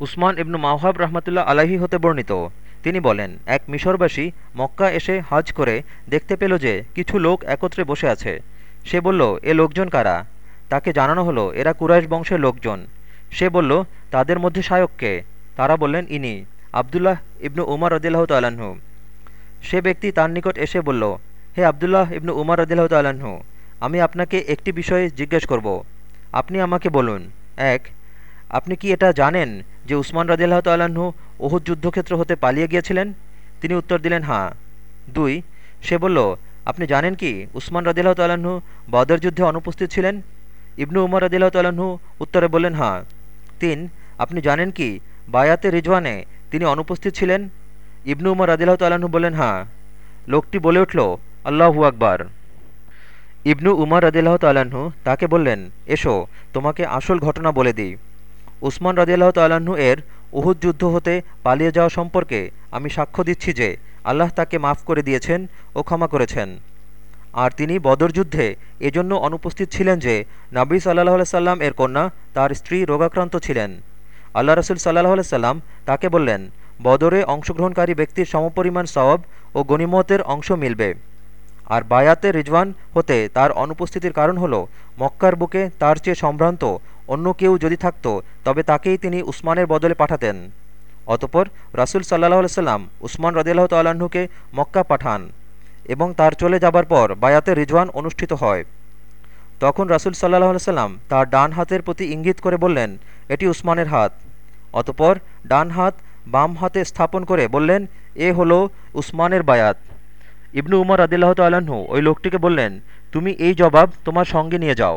উসমান ইবনু মাওহাব রহমতুল্লাহ আলাহি হতে বর্ণিত। তিনি বলেন, এক মিশরবাসী মক্কা এসে হজ করে দেখতে পেল যে কিছু লোক একত্রে বসে আছে। সে বলল, এ লোকজন কারা? তাকে জানানো হলো, এরা কুরাইশ বংশের লোকজন। সে বলল, তাদের মধ্যে শায়ককে তারা বললেন, ইনি, আবদুল্লাহ ইবনু উমর রদিল্লাহ তাল্লাহ্ন সে ব্যক্তি তার নিকট এসে বলল, হে আবদুল্লাহ ইবনু উমর রদিল্লাহ তাল্লাহ্ন আমি আপনাকে একটি বিষয়ে জিজ্ঞেস করব। আপনি আমাকে বলুন, এক আপনি কি এটা জানেন যে উসমান রদিল্লাহ তাল্লাহ্ন ওহুদ যুদ্ধক্ষেত্র হতে পালিয়ে গিয়েছিলেন? তিনি উত্তর দিলেন, হাঁ। দুই, সে বলল, আপনি জানেন কি উসমান রদিল্লাহ তাল্লাহ্ন বদর যুদ্ধে অনুপস্থিত ছিলেন? ইবনু উমর রদিল্লাহ তাল্লাহ্ন উত্তরে বললেন, হাঁ। তিন, আপনি জানেন কি বায়াতে রিজওয়ানে তিনি অনুপস্থিত ছিলেন? ইবনু উমর রদিল্লাহ তাল্লাহ্ন বললেন, হাঁ। লোকটি বলে উঠল, আল্লাহু আকবার। ইবনু উমর রদিল্লাহ তাল্লাহ্ন তাকে বললেন, এসো, তোমাকে আসল ঘটনা বলে দিই। উসমান রদিয়াল্লাহ তাল্লাহ্ন এর উহুদ যুদ্ধ হতে পালিয়ে যাওয়া সম্পর্কে আমি সাক্ষ্য দিচ্ছি যে আল্লাহ তাকে মাফ করে দিয়েছেন ও ক্ষমা করেছেন। আর তিনি বদর যুদ্ধে এজন্য অনুপস্থিত ছিলেন যে নাবী সাল্লাহ সাল্লাম এর কন্যা তার স্ত্রী রোগাক্রান্ত ছিলেন। আল্লাহ রসুল সাল্লাহ সাল্লাম তাকে বললেন, বদরে অংশগ্রহণকারী ব্যক্তির সমপরিমাণ সওয়াব ও গণিমতের অংশ মিলবে। আর বায়াতে রিজওয়ান হতে তার অনুপস্থিতির কারণ হল মক্কার বুকে তার চেয়ে সম্ভ্রান্ত অন্য কেউ যদি থাকত, তবে তাকেই তিনি উসমানের বদলে পাঠাতেন। অতপর রাসুল সাল্লাহ সাল্লাম উসমান রদিল্লাহ তাল্লাহ্নকে মক্কা পাঠান এবং তার চলে যাবার পর বায়াতে রিজওয়ান অনুষ্ঠিত হয়। তখন রাসুল সাল্লাহ সাল্লাম তার ডান হাতের প্রতি ইঙ্গিত করে বললেন, এটি উসমানের হাত। অতপর ডান হাত বাম হাতে স্থাপন করে বললেন, এ হলো উসমানের বায়াত। ইবনু উমর আদিল্লাহ তাল্লাহ্ন ওই লোকটিকে বললেন, তুমি এই জবাব তোমার সঙ্গে নিয়ে যাও।